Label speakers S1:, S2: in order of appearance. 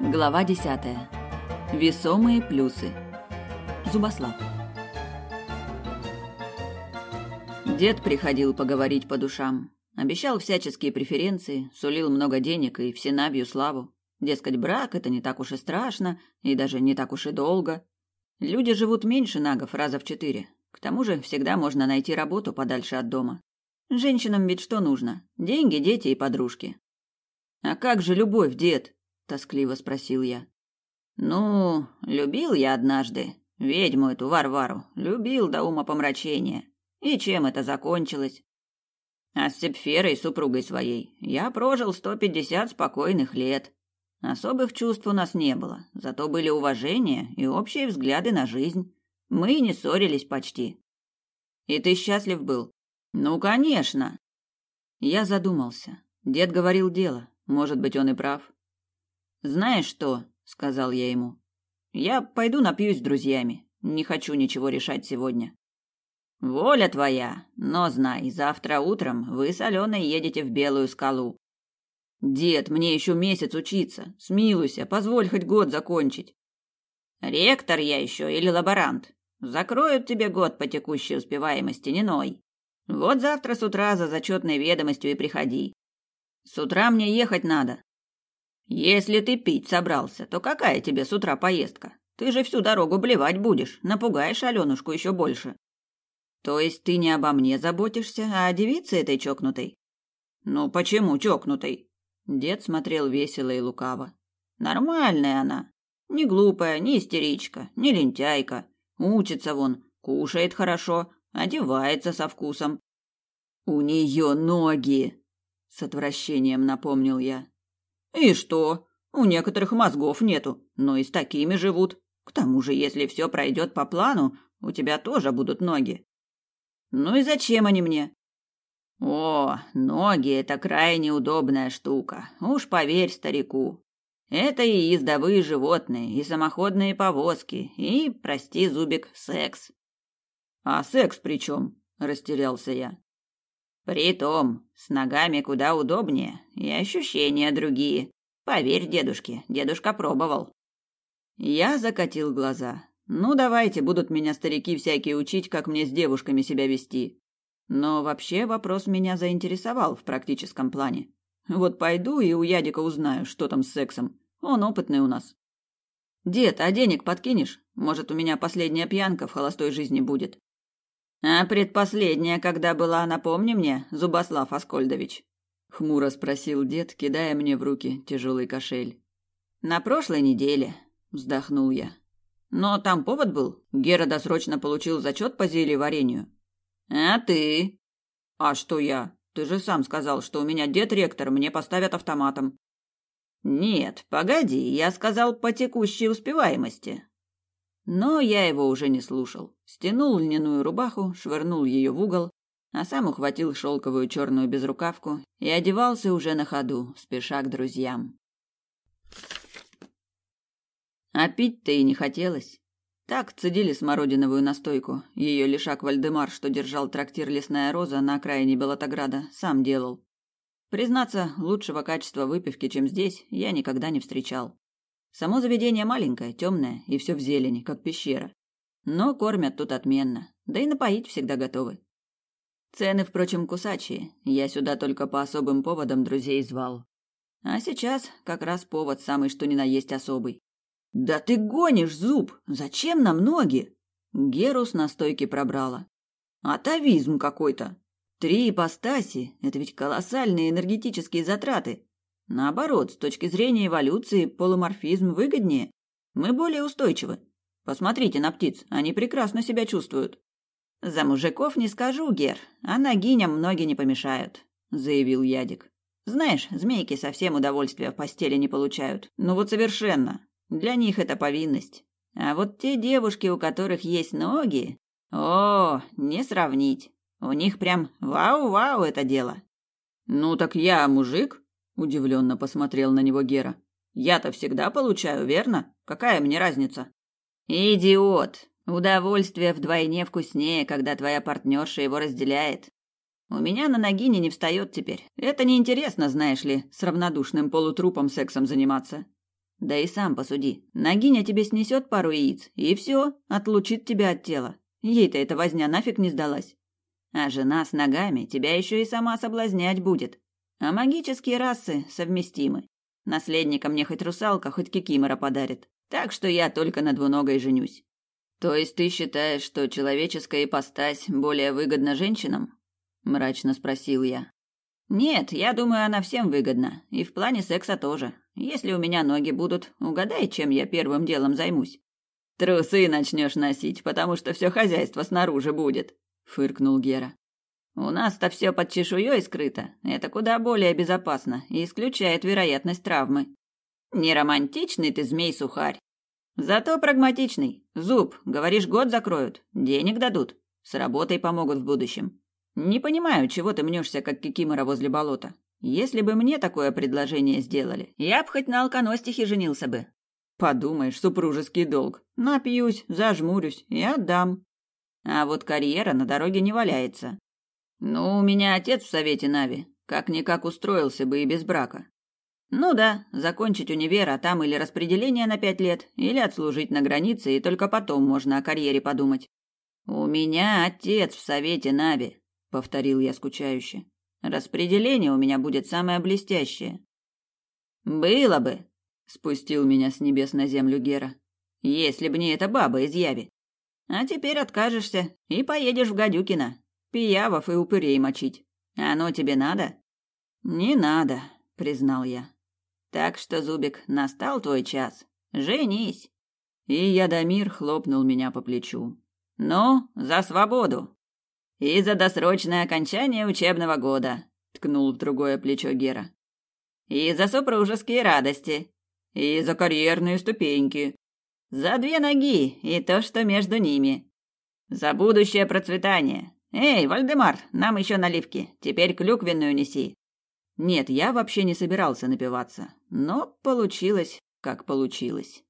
S1: Глава десятая. Весомые плюсы. Зубослав. Дед приходил поговорить по душам. Обещал всяческие преференции, сулил много денег и всенавью славу. Дескать, брак – это не так уж и страшно, и даже не так уж и долго. Люди живут меньше нагов раза в четыре. К тому же всегда можно найти работу подальше от дома. Женщинам ведь что нужно? Деньги, дети и подружки. А как же любовь, дед? Тоскливо спросил я. Ну, любил я однажды ведьму эту Варвару, любил до ума помрачения. И чем это закончилось? А с Сепферой, супругой своей, я прожил сто пятьдесят спокойных лет. Особых чувств у нас не было, зато были уважение и общие взгляды на жизнь. Мы не ссорились почти. И ты счастлив был? Ну, конечно. Я задумался. Дед говорил дело. Может быть, он и прав. Знаешь что, сказал я ему. Я пойду напьюсь с друзьями. Не хочу ничего решать сегодня. Воля твоя, но знай, завтра утром вы с Аленой едете в Белую скалу. Дед, мне еще месяц учиться. Смилуйся, позволь хоть год закончить. Ректор я еще или лаборант? Закроют тебе год по текущей успеваемости, не ной. Вот завтра с утра за зачетной ведомостью и приходи. С утра мне ехать надо. Если ты пить собрался, то какая тебе с утра поездка? Ты же всю дорогу блевать будешь, напугаешь Аленушку еще больше. То есть ты не обо мне заботишься, а о девице этой чокнутой? Ну почему чокнутой? Дед смотрел весело и лукаво. Нормальная она. Не глупая, не истеричка, не лентяйка. Учится вон, кушает хорошо, одевается со вкусом. У нее ноги, с отвращением напомнил я. И что? У некоторых мозгов нету, но и с такими живут. К тому же, если все пройдет по плану, у тебя тоже будут ноги. Ну и зачем они мне? О, ноги это крайне удобная штука. Уж поверь старику. Это и ездовые животные, и самоходные повозки, и, прости, зубик, секс. А секс при чем? Растерялся я. Притом, с ногами куда удобнее, и ощущения другие. Поверь дедушке, дедушка пробовал. Я закатил глаза. Ну, давайте, будут меня старики всякие учить, как мне с девушками себя вести. Но вообще вопрос меня заинтересовал в практическом плане. Вот пойду и у Ядика узнаю, что там с сексом. Он опытный у нас. Дед, а денег подкинешь? Может, у меня последняя пьянка в холостой жизни будет. А предпоследняя, когда была, напомни мне, Зубослав Аскольдович, хмуро спросил дед, кидая мне в руки тяжелый кошель. На прошлой неделе, вздохнул я. Но там повод был. Гера досрочно получил зачет по зельеварению. А ты? А что я? Ты же сам сказал, что у меня дед ректор, мне поставят автоматом. Нет, погоди, я сказал по текущей успеваемости. Но я его уже не слушал. Стянул льняную рубаху, швырнул ее в угол, а сам ухватил шелковую черную безрукавку и одевался уже на ходу, спеша к друзьям. А пить-то и не хотелось. Так цедили смородиновую настойку. Ее лишак Вальдемар, что держал трактир «Лесная роза» на окраине Белотограда, сам делал. Признаться, лучшего качества выпивки, чем здесь, я никогда не встречал. Само заведение маленькое, темное и все в зелени, как пещера. Но кормят тут отменно, да и напоить всегда готовы. Цены, впрочем, кусачие. Я сюда только по особым поводам друзей звал. А сейчас как раз повод самый что ни на есть особый. «Да ты гонишь, Зуб! Зачем нам ноги?» Герус на стойке пробрала. «Атовизм какой-то! Три ипостаси – это ведь колоссальные энергетические затраты. Наоборот, с точки зрения эволюции, полуморфизм выгоднее. Мы более устойчивы. Посмотрите на птиц, они прекрасно себя чувствуют». «За мужиков не скажу, Гер, а ногиням ноги не помешают», – заявил Ядик. «Знаешь, змейки совсем удовольствия в постели не получают. Ну вот совершенно. Для них это повинность. А вот те девушки, у которых есть ноги, о, не сравнить. У них прям вау-вау это дело. Ну так я мужик, удивленно посмотрел на него Гера. Я-то всегда получаю, верно? Какая мне разница? Идиот. Удовольствие вдвойне вкуснее, когда твоя партнерша его разделяет. У меня на ногине не встает теперь. Это неинтересно, знаешь ли, с равнодушным полутрупом сексом заниматься. Да и сам посуди. Нагиня тебе снесет пару яиц, и все, отлучит тебя от тела. Ей-то эта возня нафиг не сдалась. А жена с ногами тебя еще и сама соблазнять будет. А магические расы совместимы. Наследника мне хоть русалка, хоть кикимора подарит. Так что я только на двуногой женюсь. То есть ты считаешь, что человеческая ипостась более выгодна женщинам? мрачно спросил я. Нет, я думаю, она всем выгодна, и в плане секса тоже. Если у меня ноги будут, угадай, чем я первым делом займусь. Трусы начнешь носить, потому что все хозяйство снаружи будет, фыркнул Гера. У нас-то все под чешуей скрыто. Это куда более безопасно и исключает вероятность травмы. Не романтичный ты змей-сухарь. Зато прагматичный. Зуб, говоришь, год закроют, денег дадут, с работой помогут в будущем. Не понимаю, чего ты мнешься, как кикимора возле болота. Если бы мне такое предложение сделали, я б хоть на алконостихе женился бы. Подумаешь, супружеский долг. Напьюсь, зажмурюсь и отдам. А вот карьера на дороге не валяется. Ну, у меня отец в совете Нави. Как-никак устроился бы и без брака. Ну да, закончить универ, а там или распределение на пять лет, или отслужить на границе, и только потом можно о карьере подумать. У меня отец в совете Нави, повторил я скучающе. Распределение у меня будет самое блестящее. Было бы, спустил меня с небес на землю Гера. Если б не эта баба из Яви. А теперь откажешься и поедешь в Гадюкино. Пиявов и упырей мочить. Оно тебе надо? Не надо, признал я. Так что, Зубик, настал твой час. Женись. И Ядомир хлопнул меня по плечу. Ну, за свободу. И за досрочное окончание учебного года, ткнул в другое плечо Гера. И за супружеские радости. И за карьерные ступеньки. За две ноги и то, что между ними. За будущее процветание. Эй, Вальдемар, нам еще наливки. Теперь клюквенную неси. Нет, я вообще не собирался напиваться, но получилось, как получилось.